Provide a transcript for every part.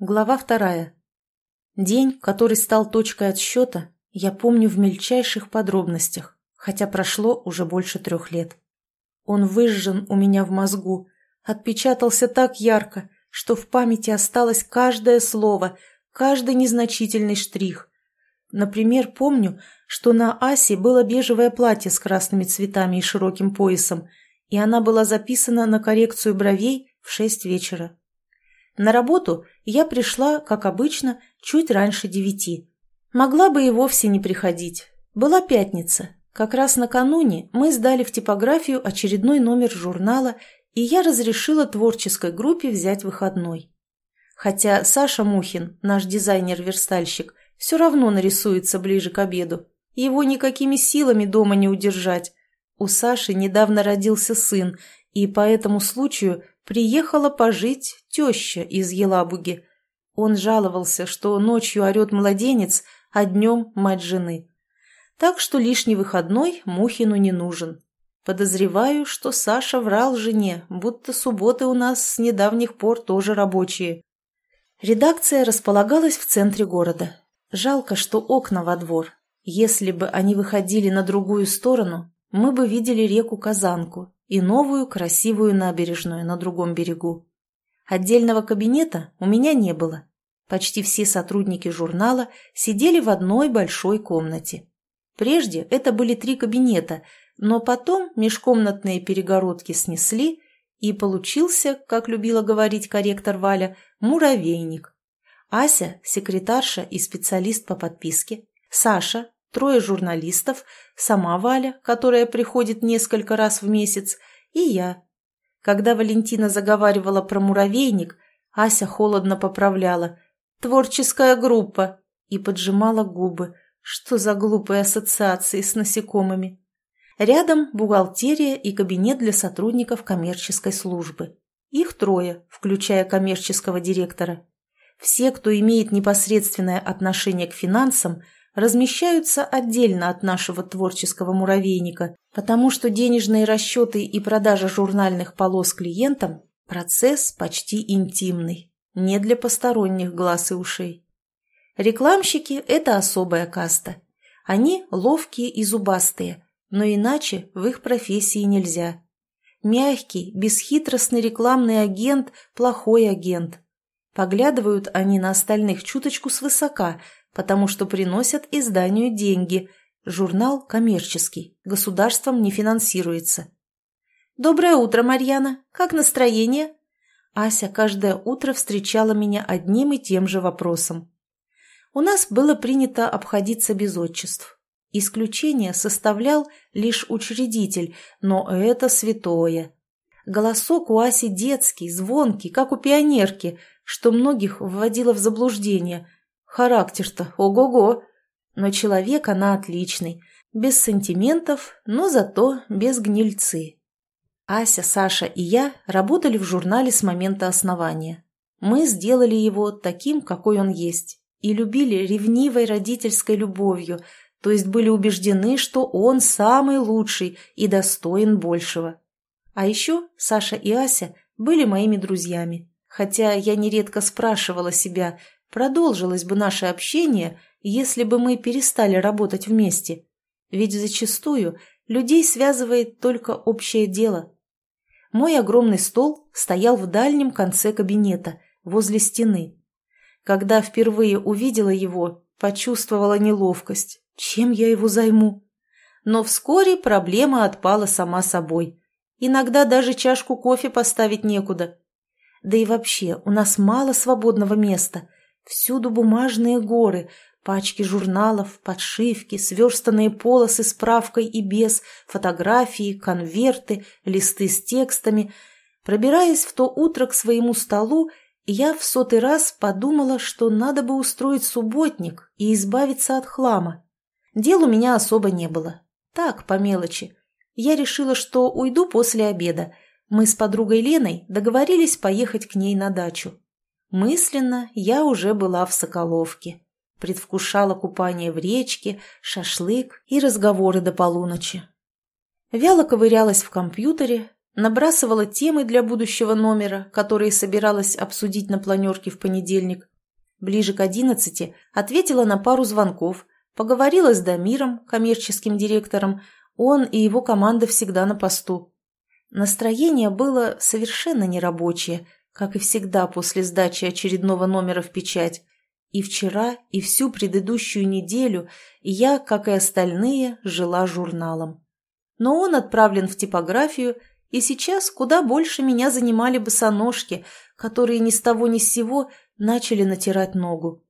Глава вторая. День, который стал точкой отсчета, я помню в мельчайших подробностях, хотя прошло уже больше трех лет. Он выжжен у меня в мозгу, отпечатался так ярко, что в памяти осталось каждое слово, каждый незначительный штрих. Например, помню, что на Асе было бежевое платье с красными цветами и широким поясом, и она была записана на коррекцию бровей в шесть вечера. На работу я пришла, как обычно, чуть раньше девяти. Могла бы и вовсе не приходить. Была пятница. Как раз накануне мы сдали в типографию очередной номер журнала, и я разрешила творческой группе взять выходной. Хотя Саша Мухин, наш дизайнер-верстальщик, все равно нарисуется ближе к обеду. Его никакими силами дома не удержать. У Саши недавно родился сын, и по этому случаю приехала пожить теща из Елабуги. Он жаловался, что ночью орет младенец, а днем мать жены. Так что лишний выходной Мухину не нужен. Подозреваю, что Саша врал жене, будто субботы у нас с недавних пор тоже рабочие. Редакция располагалась в центре города. Жалко, что окна во двор. Если бы они выходили на другую сторону, мы бы видели реку Казанку и новую красивую набережную на другом берегу. Отдельного кабинета у меня не было. Почти все сотрудники журнала сидели в одной большой комнате. Прежде это были три кабинета, но потом межкомнатные перегородки снесли, и получился, как любила говорить корректор Валя, муравейник. Ася – секретарша и специалист по подписке, Саша трое журналистов, сама Валя, которая приходит несколько раз в месяц, и я. Когда Валентина заговаривала про муравейник, Ася холодно поправляла «Творческая группа» и поджимала губы. Что за глупые ассоциации с насекомыми? Рядом бухгалтерия и кабинет для сотрудников коммерческой службы. Их трое, включая коммерческого директора. Все, кто имеет непосредственное отношение к финансам – размещаются отдельно от нашего творческого муравейника, потому что денежные расчеты и продажа журнальных полос клиентам – процесс почти интимный, не для посторонних глаз и ушей. Рекламщики – это особая каста. Они ловкие и зубастые, но иначе в их профессии нельзя. Мягкий, бесхитростный рекламный агент – плохой агент. Поглядывают они на остальных чуточку свысока – потому что приносят изданию деньги. Журнал коммерческий, государством не финансируется. «Доброе утро, Марьяна! Как настроение?» Ася каждое утро встречала меня одним и тем же вопросом. У нас было принято обходиться без отчеств. Исключение составлял лишь учредитель, но это святое. Голосок у Аси детский, звонкий, как у пионерки, что многих вводило в заблуждение – Характер-то ого-го. Но человек она отличный, без сантиментов, но зато без гнильцы. Ася, Саша и я работали в журнале с момента основания. Мы сделали его таким, какой он есть, и любили ревнивой родительской любовью, то есть были убеждены, что он самый лучший и достоин большего. А еще Саша и Ася были моими друзьями, хотя я нередко спрашивала себя, Продолжилось бы наше общение, если бы мы перестали работать вместе. Ведь зачастую людей связывает только общее дело. Мой огромный стол стоял в дальнем конце кабинета, возле стены. Когда впервые увидела его, почувствовала неловкость. Чем я его займу? Но вскоре проблема отпала сама собой. Иногда даже чашку кофе поставить некуда. Да и вообще, у нас мало свободного места – Всюду бумажные горы, пачки журналов, подшивки, сверстанные полосы с правкой и без, фотографии, конверты, листы с текстами. Пробираясь в то утро к своему столу, я в сотый раз подумала, что надо бы устроить субботник и избавиться от хлама. Дел у меня особо не было. Так, по мелочи. Я решила, что уйду после обеда. Мы с подругой Леной договорились поехать к ней на дачу. Мысленно я уже была в Соколовке. Предвкушала купание в речке, шашлык и разговоры до полуночи. Вяло ковырялась в компьютере, набрасывала темы для будущего номера, которые собиралась обсудить на планерке в понедельник. Ближе к одиннадцати ответила на пару звонков, поговорила с Дамиром, коммерческим директором, он и его команда всегда на посту. Настроение было совершенно нерабочее, как и всегда после сдачи очередного номера в печать. И вчера, и всю предыдущую неделю я, как и остальные, жила журналом. Но он отправлен в типографию, и сейчас куда больше меня занимали босоножки, которые ни с того ни с сего начали натирать ногу.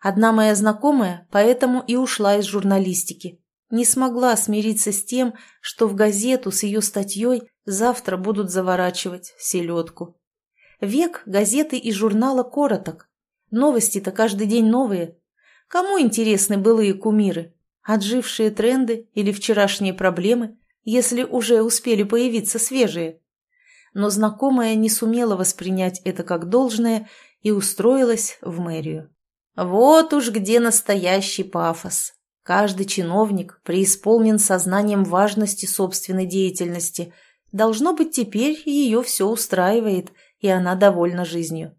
Одна моя знакомая поэтому и ушла из журналистики. Не смогла смириться с тем, что в газету с ее статьей завтра будут заворачивать селедку. Век газеты и журнала короток. Новости-то каждый день новые. Кому интересны былые кумиры? Отжившие тренды или вчерашние проблемы, если уже успели появиться свежие? Но знакомая не сумела воспринять это как должное и устроилась в мэрию. Вот уж где настоящий пафос. Каждый чиновник преисполнен сознанием важности собственной деятельности. Должно быть, теперь ее все устраивает, и она довольна жизнью.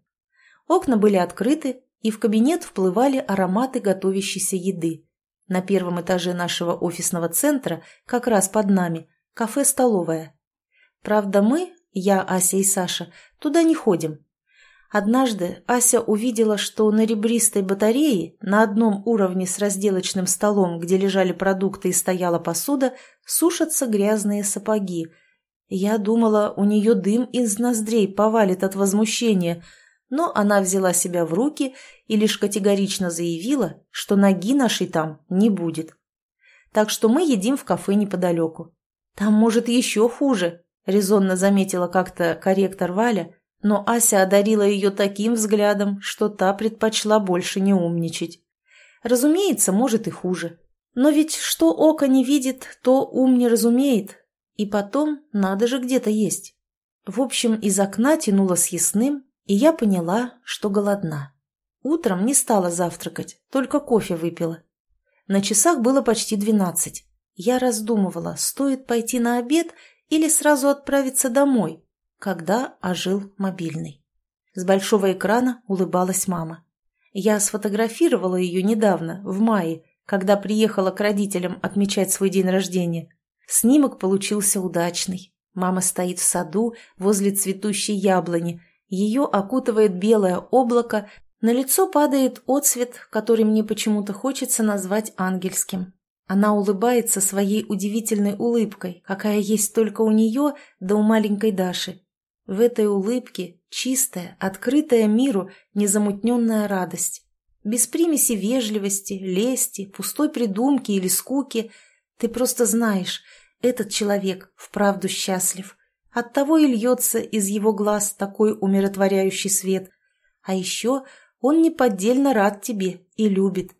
Окна были открыты, и в кабинет вплывали ароматы готовящейся еды. На первом этаже нашего офисного центра, как раз под нами, кафе-столовая. Правда, мы, я, Ася и Саша, туда не ходим. Однажды Ася увидела, что на ребристой батарее, на одном уровне с разделочным столом, где лежали продукты и стояла посуда, сушатся грязные сапоги. Я думала, у нее дым из ноздрей повалит от возмущения, но она взяла себя в руки и лишь категорично заявила, что ноги нашей там не будет. Так что мы едим в кафе неподалеку. «Там, может, еще хуже», — резонно заметила как-то корректор Валя, но Ася одарила ее таким взглядом, что та предпочла больше не умничать. Разумеется, может и хуже. Но ведь что око не видит, то ум не разумеет. И потом надо же где-то есть. В общем, из окна тянуло съестным, и я поняла, что голодна. Утром не стала завтракать, только кофе выпила. На часах было почти двенадцать. Я раздумывала, стоит пойти на обед или сразу отправиться домой, когда ожил мобильный. С большого экрана улыбалась мама. Я сфотографировала ее недавно, в мае, когда приехала к родителям отмечать свой день рождения. Снимок получился удачный. Мама стоит в саду возле цветущей яблони. Ее окутывает белое облако, на лицо падает отсвет, который мне почему-то хочется назвать ангельским. Она улыбается своей удивительной улыбкой, какая есть только у нее да у маленькой Даши. В этой улыбке чистая, открытая миру, незамутненная радость. Без примеси вежливости, лести, пустой придумки или скуки. Ты просто знаешь, этот человек вправду счастлив. Оттого и льется из его глаз такой умиротворяющий свет. А еще он неподдельно рад тебе и любит.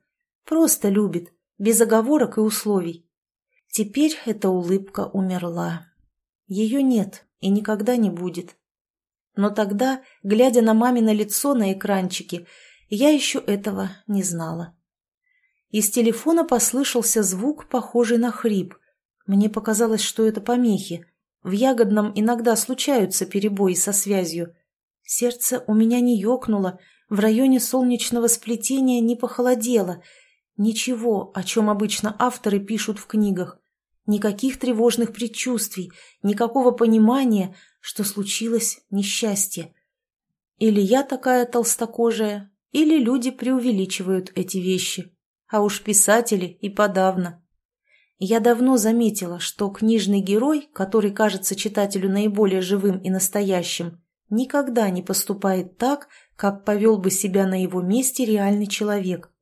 Просто любит, без оговорок и условий. Теперь эта улыбка умерла. Ее нет и никогда не будет. Но тогда, глядя на мамино лицо на экранчике, я еще этого не знала. Из телефона послышался звук, похожий на хрип. Мне показалось, что это помехи. В Ягодном иногда случаются перебои со связью. Сердце у меня не ёкнуло, в районе солнечного сплетения не похолодело. Ничего, о чем обычно авторы пишут в книгах. Никаких тревожных предчувствий, никакого понимания, что случилось несчастье. Или я такая толстокожая, или люди преувеличивают эти вещи, а уж писатели и подавно. Я давно заметила, что книжный герой, который кажется читателю наиболее живым и настоящим, никогда не поступает так, как повел бы себя на его месте реальный человек.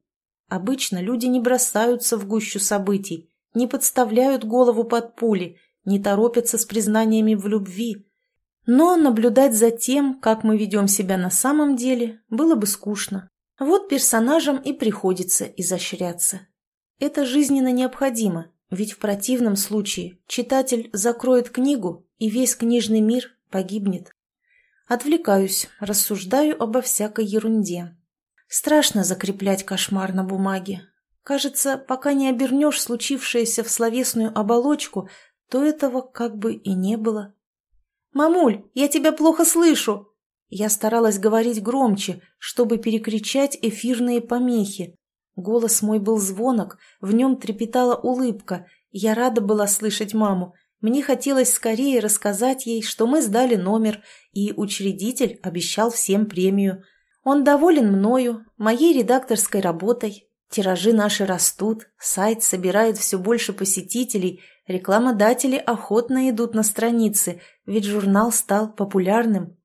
Обычно люди не бросаются в гущу событий, не подставляют голову под пули, не торопятся с признаниями в любви, но наблюдать за тем, как мы ведем себя на самом деле, было бы скучно. Вот персонажам и приходится изощряться. Это жизненно необходимо, ведь в противном случае читатель закроет книгу, и весь книжный мир погибнет. Отвлекаюсь, рассуждаю обо всякой ерунде. Страшно закреплять кошмар на бумаге. Кажется, пока не обернешь случившееся в словесную оболочку, то этого как бы и не было. «Мамуль, я тебя плохо слышу!» Я старалась говорить громче, чтобы перекричать эфирные помехи. Голос мой был звонок, в нем трепетала улыбка. Я рада была слышать маму. Мне хотелось скорее рассказать ей, что мы сдали номер, и учредитель обещал всем премию. Он доволен мною, моей редакторской работой. Тиражи наши растут, сайт собирает все больше посетителей, рекламодатели охотно идут на страницы, ведь журнал стал популярным.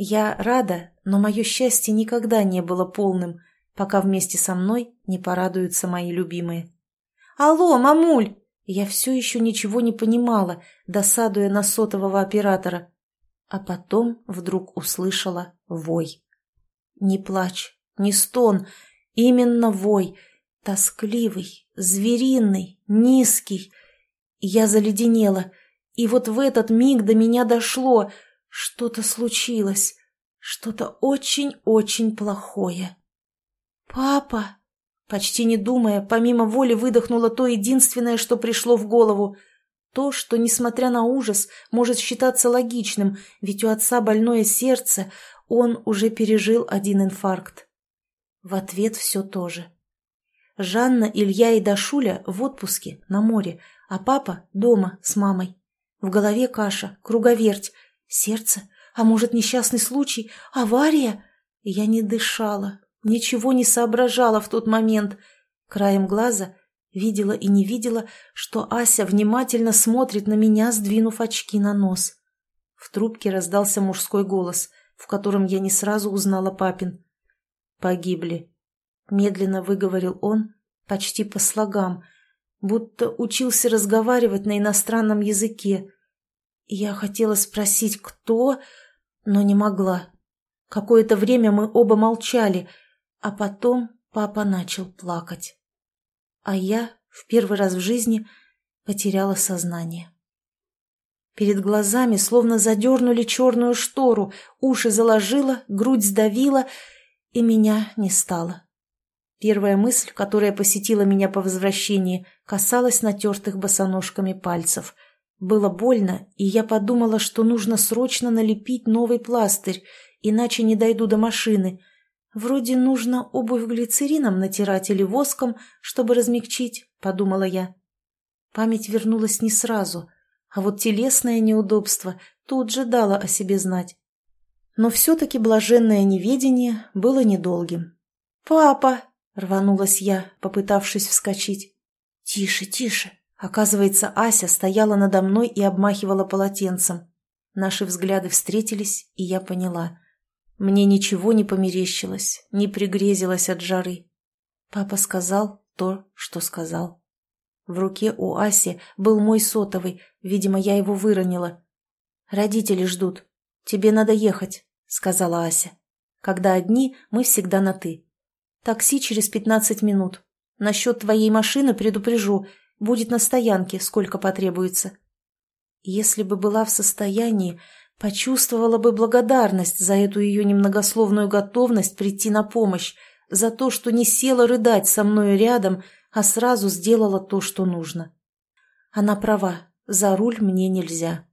Я рада, но мое счастье никогда не было полным, пока вместе со мной не порадуются мои любимые. «Алло, мамуль!» Я все еще ничего не понимала, досадуя на сотового оператора. А потом вдруг услышала вой. Не плач, не стон, именно вой, тоскливый, звериный, низкий. Я заледенела, и вот в этот миг до меня дошло — что-то случилось. Что-то очень-очень плохое. «Папа!» Почти не думая, помимо воли выдохнула то единственное, что пришло в голову. То, что, несмотря на ужас, может считаться логичным, ведь у отца больное сердце, он уже пережил один инфаркт. В ответ все то же. Жанна, Илья и Дашуля в отпуске, на море, а папа дома с мамой. В голове каша, круговерть, Сердце? А может, несчастный случай? Авария? Я не дышала, ничего не соображала в тот момент. Краем глаза видела и не видела, что Ася внимательно смотрит на меня, сдвинув очки на нос. В трубке раздался мужской голос, в котором я не сразу узнала папин. «Погибли», — медленно выговорил он, почти по слогам, будто учился разговаривать на иностранном языке, я хотела спросить, кто, но не могла. Какое-то время мы оба молчали, а потом папа начал плакать. А я в первый раз в жизни потеряла сознание. Перед глазами словно задернули черную штору, уши заложило, грудь сдавила, и меня не стало. Первая мысль, которая посетила меня по возвращении, касалась натертых босоножками пальцев — было больно, и я подумала, что нужно срочно налепить новый пластырь, иначе не дойду до машины. Вроде нужно обувь глицерином натирать или воском, чтобы размягчить, подумала я. Память вернулась не сразу, а вот телесное неудобство тут же дало о себе знать. Но все-таки блаженное неведение было недолгим. «Папа!» — рванулась я, попытавшись вскочить. «Тише, тише!» Оказывается, Ася стояла надо мной и обмахивала полотенцем. Наши взгляды встретились, и я поняла. Мне ничего не померещилось, не пригрезилось от жары. Папа сказал то, что сказал. В руке у Аси был мой сотовый, видимо, я его выронила. «Родители ждут. Тебе надо ехать», — сказала Ася. «Когда одни, мы всегда на «ты». Такси через пятнадцать минут. Насчет твоей машины предупрежу, Будет на стоянке, сколько потребуется. Если бы была в состоянии, почувствовала бы благодарность за эту ее немногословную готовность прийти на помощь, за то, что не села рыдать со мною рядом, а сразу сделала то, что нужно. Она права, за руль мне нельзя.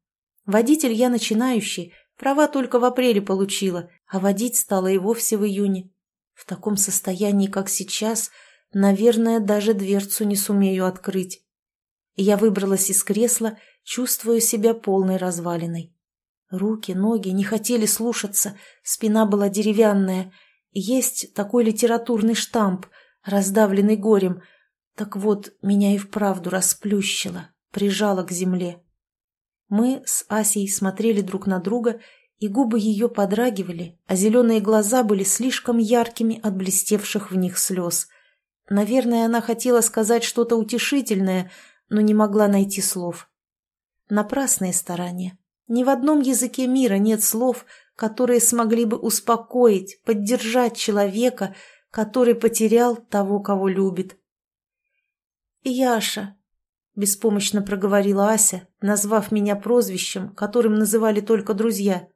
Водитель я начинающий, права только в апреле получила, а водить стала и вовсе в июне. В таком состоянии, как сейчас, Наверное, даже дверцу не сумею открыть. Я выбралась из кресла, чувствуя себя полной развалиной. Руки, ноги не хотели слушаться, спина была деревянная. Есть такой литературный штамп, раздавленный горем. Так вот, меня и вправду расплющило, прижало к земле. Мы с Асей смотрели друг на друга, и губы ее подрагивали, а зеленые глаза были слишком яркими от блестевших в них слез. Наверное, она хотела сказать что-то утешительное, но не могла найти слов. Напрасные старания. Ни в одном языке мира нет слов, которые смогли бы успокоить, поддержать человека, который потерял того, кого любит. «Яша», — беспомощно проговорила Ася, назвав меня прозвищем, которым называли только друзья.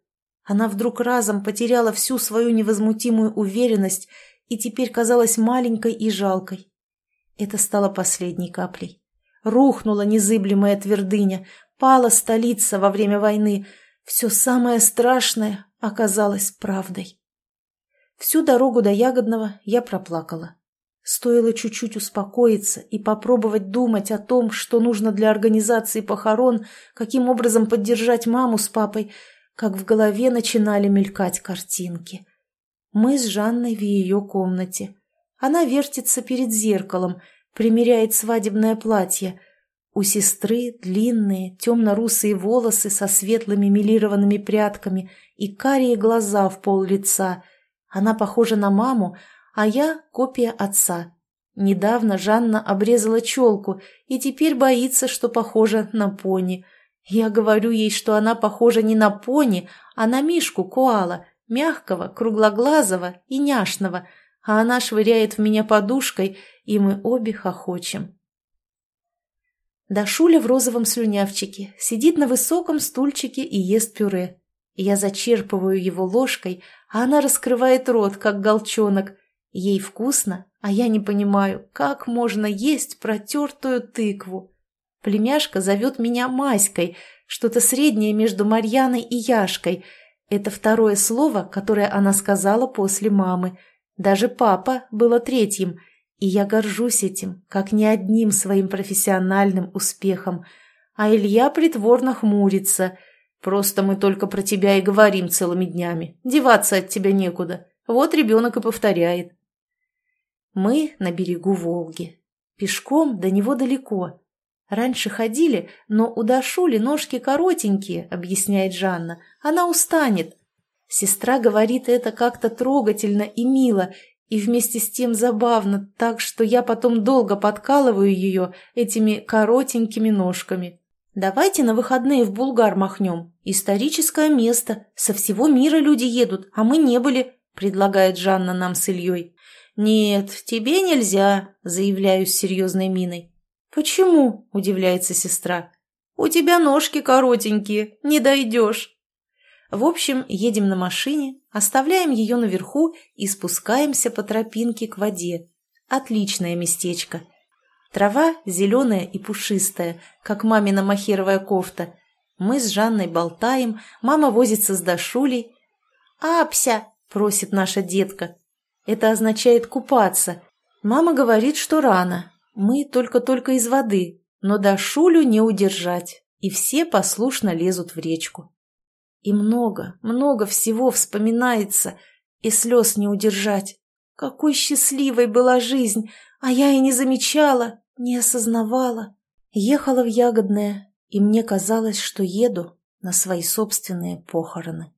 Она вдруг разом потеряла всю свою невозмутимую уверенность и теперь казалась маленькой и жалкой. Это стало последней каплей. Рухнула незыблемая твердыня, пала столица во время войны. Все самое страшное оказалось правдой. Всю дорогу до Ягодного я проплакала. Стоило чуть-чуть успокоиться и попробовать думать о том, что нужно для организации похорон, каким образом поддержать маму с папой, как в голове начинали мелькать картинки. Мы с Жанной в ее комнате. Она вертится перед зеркалом, примеряет свадебное платье. У сестры длинные темно-русые волосы со светлыми милированными прядками и карие глаза в пол лица. Она похожа на маму, а я копия отца. Недавно Жанна обрезала челку и теперь боится, что похожа на пони. Я говорю ей, что она похожа не на пони, а на Мишку Коала, мягкого, круглоглазого и няшного, а она швыряет в меня подушкой, и мы обе хохочем. Дашуля в розовом слюнявчике сидит на высоком стульчике и ест пюре. Я зачерпываю его ложкой, а она раскрывает рот, как голчонок, Ей вкусно, а я не понимаю, как можно есть протертую тыкву. Племяшка зовет меня Маськой, что-то среднее между Марьяной и Яшкой. Это второе слово, которое она сказала после мамы. Даже папа было третьим, и я горжусь этим, как ни одним своим профессиональным успехом. А Илья притворно хмурится. Просто мы только про тебя и говорим целыми днями. Деваться от тебя некуда. Вот ребенок и повторяет. Мы на берегу Волги. Пешком до него далеко. Раньше ходили, но у Дашули ножки коротенькие, объясняет Жанна. Она устанет. Сестра говорит это как-то трогательно и мило, и вместе с тем забавно, так что я потом долго подкалываю ее этими коротенькими ножками. Давайте на выходные в Булгар махнем. Историческое место. Со всего мира люди едут, а мы не были, предлагает Жанна нам с Ильей. «Нет, тебе нельзя», — заявляю с серьезной миной. «Почему?» — удивляется сестра. «У тебя ножки коротенькие, не дойдешь». В общем, едем на машине, оставляем ее наверху и спускаемся по тропинке к воде. Отличное местечко. Трава зеленая и пушистая, как мамина махеровая кофта. Мы с Жанной болтаем, мама возится с Дашулей. «Апся!» — просит наша детка. Это означает купаться. Мама говорит, что рано. Мы только-только из воды, но до Шулю не удержать, и все послушно лезут в речку. И много, много всего вспоминается, и слез не удержать. Какой счастливой была жизнь, а я и не замечала, не осознавала. Ехала в Ягодное, и мне казалось, что еду на свои собственные похороны.